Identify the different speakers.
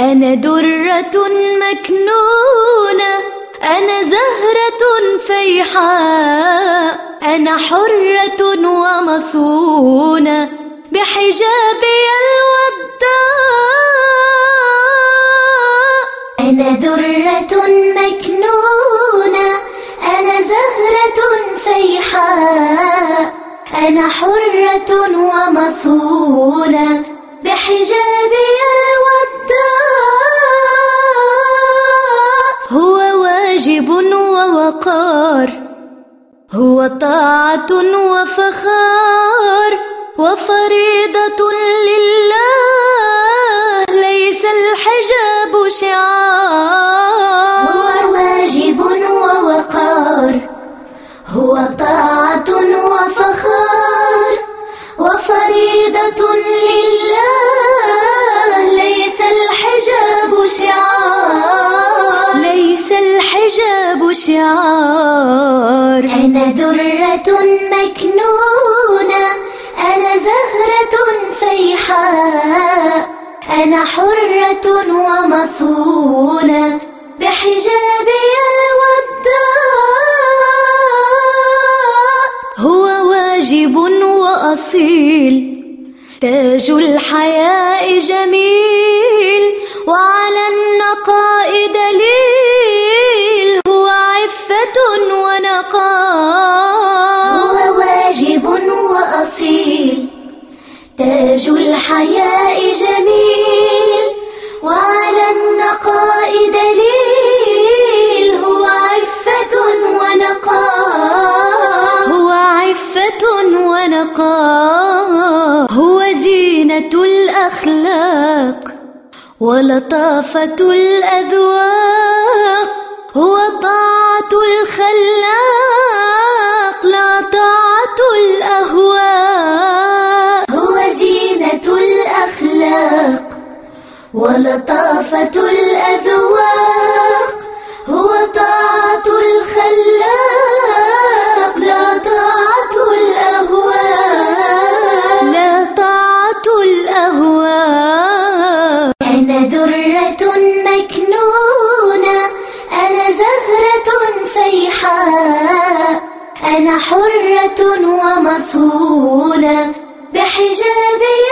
Speaker 1: أنا درة مكنونة أنا زهرة فيحاء أنا حرة ومصونة بحجابي الوداء
Speaker 2: أنا درة مكنونة أنا زهرة فيحاء أنا حرة ومصونة بحجابي
Speaker 1: واجب ووقار هو طاعة وفخار وفريضة لله ليس الحجاب شعار.
Speaker 2: هو واجب ووقار هو طاعة وفخار وفريضة لله الحجاب شعار. أنا درة مكنونة أنا زهرة فيحاء أنا حرة ومصونة. بحجابي الوداء
Speaker 1: هو واجب وأصيل تاج الحياء جميل.
Speaker 2: تاج الحياء جميل وعلى النقاء دليل هو عفة ونقاء.
Speaker 1: هو عفة ونقاء هو زينة الأخلاق ولطافة الأذواق هو طاعة الخلاق
Speaker 2: ولطافة الأذواق هو طاعة الخلاق لا طاعة الأهواء
Speaker 1: لا طاعة الأهواء
Speaker 2: أنا درة مكنونة أنا زهرة فيحاء أنا حرة ومصونة بحجابي